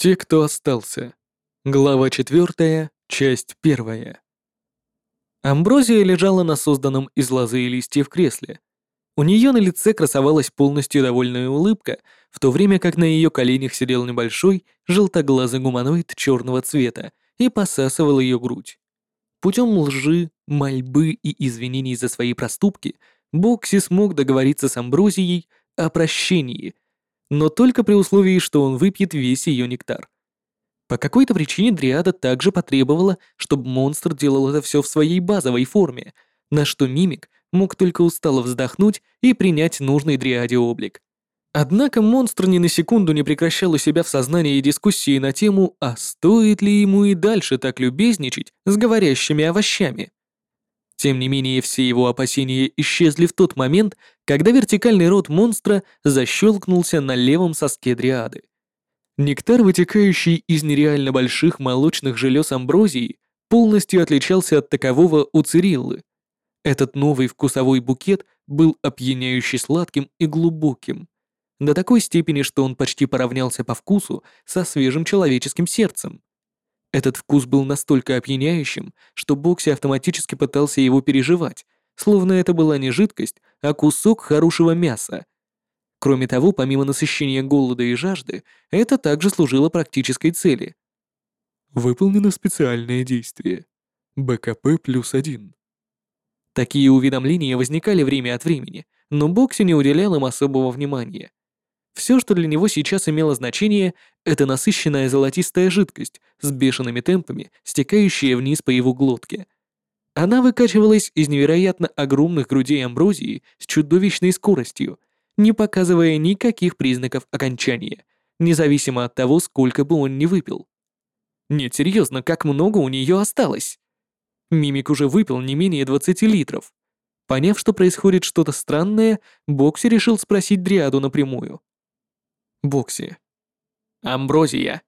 Те, кто остался. Глава 4, часть 1. Амброзия лежала на созданном из лозы и листьев кресле. У нее на лице красовалась полностью довольная улыбка, в то время как на ее коленях сидел небольшой, желтоглазый гуманоид черного цвета и посасывал ее грудь. Путем лжи, мольбы и извинений за свои проступки Бокси смог договориться с Амброзией о прощении, но только при условии, что он выпьет весь ее нектар. По какой-то причине Дриада также потребовала, чтобы монстр делал это все в своей базовой форме, на что Мимик мог только устало вздохнуть и принять нужный Дриаде облик. Однако монстр ни на секунду не прекращал у себя в сознании дискуссии на тему, а стоит ли ему и дальше так любезничать с говорящими овощами. Тем не менее, все его опасения исчезли в тот момент, когда вертикальный рот монстра защелкнулся на левом соске дриады. Нектар, вытекающий из нереально больших молочных желез амброзии, полностью отличался от такового у цириллы. Этот новый вкусовой букет был опьяняюще сладким и глубоким, до такой степени, что он почти поравнялся по вкусу со свежим человеческим сердцем. Этот вкус был настолько опьяняющим, что Бокси автоматически пытался его переживать, словно это была не жидкость, а кусок хорошего мяса. Кроме того, помимо насыщения голода и жажды, это также служило практической цели. Выполнено специальное действие. БКП плюс один. Такие уведомления возникали время от времени, но Бокси не уделял им особого внимания. Все, что для него сейчас имело значение, это насыщенная золотистая жидкость с бешеными темпами, стекающая вниз по его глотке. Она выкачивалась из невероятно огромных грудей амброзии с чудовищной скоростью, не показывая никаких признаков окончания, независимо от того, сколько бы он ни выпил. Нет, серьезно, как много у нее осталось? Мимик уже выпил не менее 20 литров. Поняв, что происходит что-то странное, Бокси решил спросить Дриаду напрямую. Бокси. Амброзия.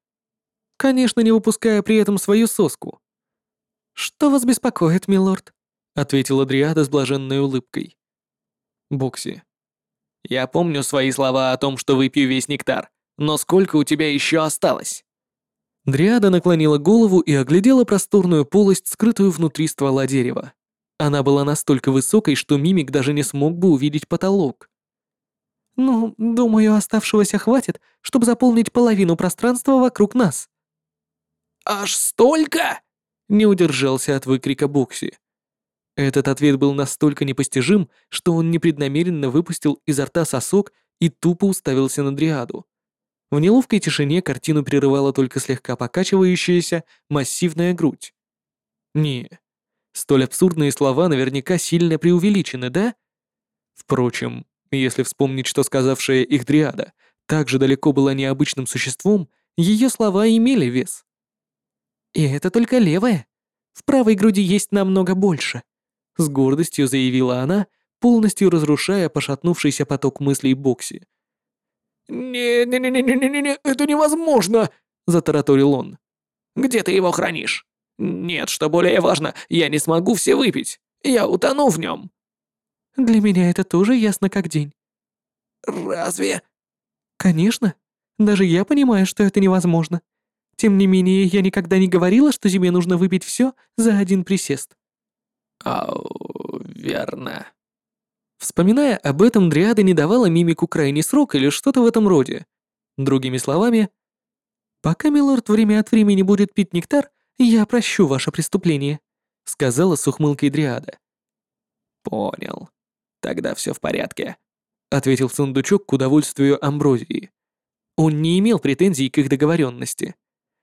Конечно, не выпуская при этом свою соску. «Что вас беспокоит, милорд?» — ответила Дриада с блаженной улыбкой. Бокси. «Я помню свои слова о том, что выпью весь нектар, но сколько у тебя еще осталось?» Дриада наклонила голову и оглядела просторную полость, скрытую внутри ствола дерева. Она была настолько высокой, что мимик даже не смог бы увидеть потолок. «Ну, думаю, оставшегося хватит, чтобы заполнить половину пространства вокруг нас». «Аж столько?» — не удержался от выкрика Бокси. Этот ответ был настолько непостижим, что он непреднамеренно выпустил изо рта сосок и тупо уставился на Дриаду. В неловкой тишине картину прерывала только слегка покачивающаяся массивная грудь. Не, столь абсурдные слова наверняка сильно преувеличены, да? Впрочем, если вспомнить, что сказавшая их дриада так же далеко была необычным существом, ее слова имели вес. «И это только левая. В правой груди есть намного больше», — с гордостью заявила она, полностью разрушая пошатнувшийся поток мыслей Бокси. «Не-не-не-не-не-не, это невозможно!» — затараторил он. «Где ты его хранишь? Нет, что более важно, я не смогу все выпить. Я утону в нем. Для меня это тоже ясно как день. Разве? Конечно. Даже я понимаю, что это невозможно. Тем не менее, я никогда не говорила, что тебе нужно выпить все за один присест. Ау, верно. Вспоминая об этом, Дриада не давала мимику крайний срок или что-то в этом роде. Другими словами, «Пока милорд время от времени будет пить нектар, я прощу ваше преступление», сказала с ухмылкой Дриада. «Понял. Тогда все в порядке», — ответил сундучок к удовольствию Амброзии. Он не имел претензий к их договоренности.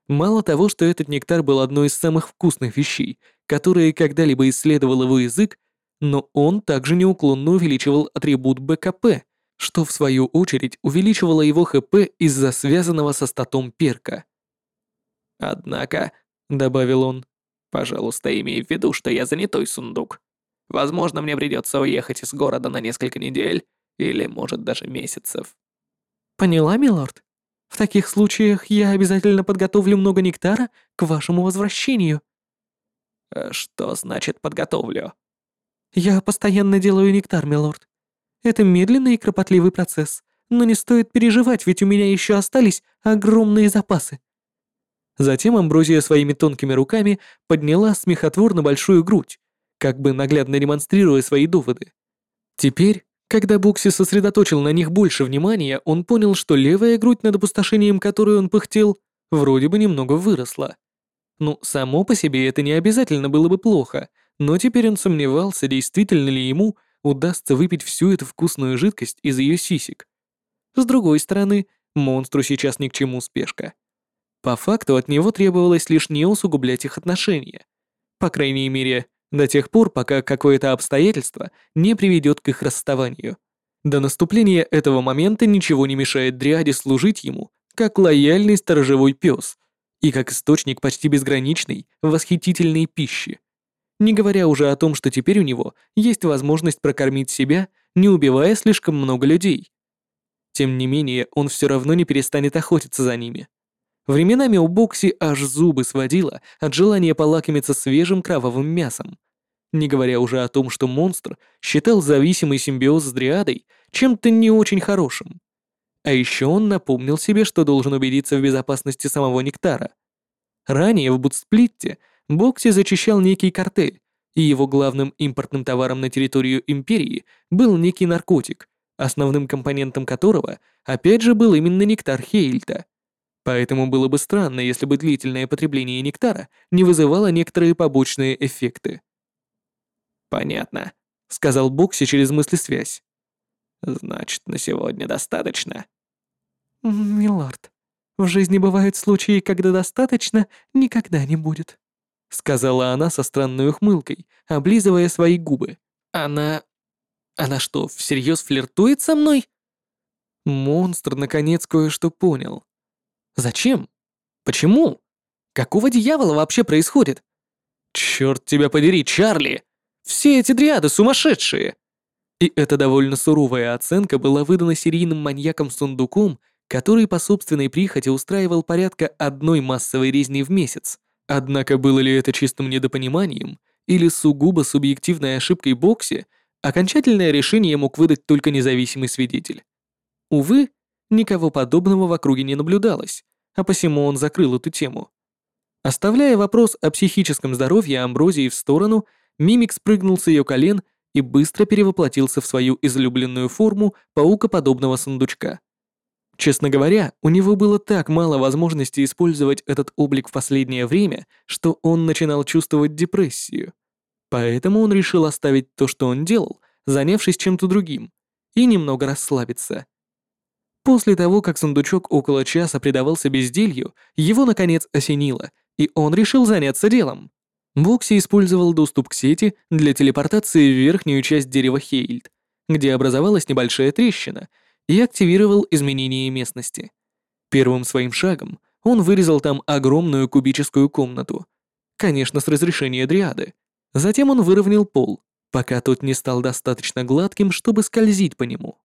Мало того, что этот нектар был одной из самых вкусных вещей, которые когда-либо исследовал его язык, но он также неуклонно увеличивал атрибут БКП, что в свою очередь увеличивало его ХП из-за связанного со статом перка. «Однако», — добавил он, — «пожалуйста, имей в виду, что я занятой сундук. Возможно, мне придется уехать из города на несколько недель или, может, даже месяцев. Поняла, милорд? В таких случаях я обязательно подготовлю много нектара к вашему возвращению. Э, что значит подготовлю? Я постоянно делаю нектар, милорд. Это медленный и кропотливый процесс, но не стоит переживать, ведь у меня еще остались огромные запасы. Затем Амброзия своими тонкими руками подняла смехотворно большую грудь, как бы наглядно демонстрируя свои доводы. Теперь, когда Букси сосредоточил на них больше внимания, он понял, что левая грудь, над опустошением которой он пыхтел, вроде бы немного выросла. Ну, само по себе это не обязательно было бы плохо, но теперь он сомневался, действительно ли ему удастся выпить всю эту вкусную жидкость из ее сисек. С другой стороны, монстру сейчас ни к чему спешка. По факту от него требовалось лишь не усугублять их отношения. По крайней мере, до тех пор, пока какое-то обстоятельство не приведет к их расставанию. До наступления этого момента ничего не мешает Дриаде служить ему, как лояльный сторожевой пес и как источник почти безграничной, восхитительной пищи. Не говоря уже о том, что теперь у него есть возможность прокормить себя, не убивая слишком много людей. Тем не менее, он все равно не перестанет охотиться за ними. Временами у Бокси аж зубы сводило от желания полакомиться свежим кровавым мясом. Не говоря уже о том, что монстр считал зависимый симбиоз с Дриадой чем-то не очень хорошим. А еще он напомнил себе, что должен убедиться в безопасности самого Нектара. Ранее в Бутсплитте Бокси зачищал некий картель, и его главным импортным товаром на территорию Империи был некий наркотик, основным компонентом которого опять же был именно нектар Хейльта — Поэтому было бы странно, если бы длительное потребление нектара не вызывало некоторые побочные эффекты. «Понятно», — сказал Бокси через мыслесвязь. «Значит, на сегодня достаточно». «Милорд, в жизни бывают случаи, когда достаточно никогда не будет», — сказала она со странной ухмылкой, облизывая свои губы. «Она... она что, всерьез флиртует со мной?» Монстр наконец кое-что понял. Зачем? Почему? Какого дьявола вообще происходит? Черт тебя подери, Чарли! Все эти дриады сумасшедшие! И эта довольно суровая оценка была выдана серийным маньяком-сундуком, который по собственной прихоти устраивал порядка одной массовой резни в месяц. Однако было ли это чистым недопониманием или сугубо субъективной ошибкой Бокси, окончательное решение мог выдать только независимый свидетель. Увы, никого подобного в округе не наблюдалось, а посему он закрыл эту тему. Оставляя вопрос о психическом здоровье Амброзии в сторону, Мимик спрыгнул с ее колен и быстро перевоплотился в свою излюбленную форму паукоподобного сундучка. Честно говоря, у него было так мало возможностей использовать этот облик в последнее время, что он начинал чувствовать депрессию. Поэтому он решил оставить то, что он делал, занявшись чем-то другим, и немного расслабиться. После того, как сундучок около часа предавался безделью, его, наконец, осенило, и он решил заняться делом. Бокси использовал доступ к сети для телепортации в верхнюю часть дерева Хейльд, где образовалась небольшая трещина, и активировал изменение местности. Первым своим шагом он вырезал там огромную кубическую комнату. Конечно, с разрешения Дриады. Затем он выровнял пол, пока тот не стал достаточно гладким, чтобы скользить по нему.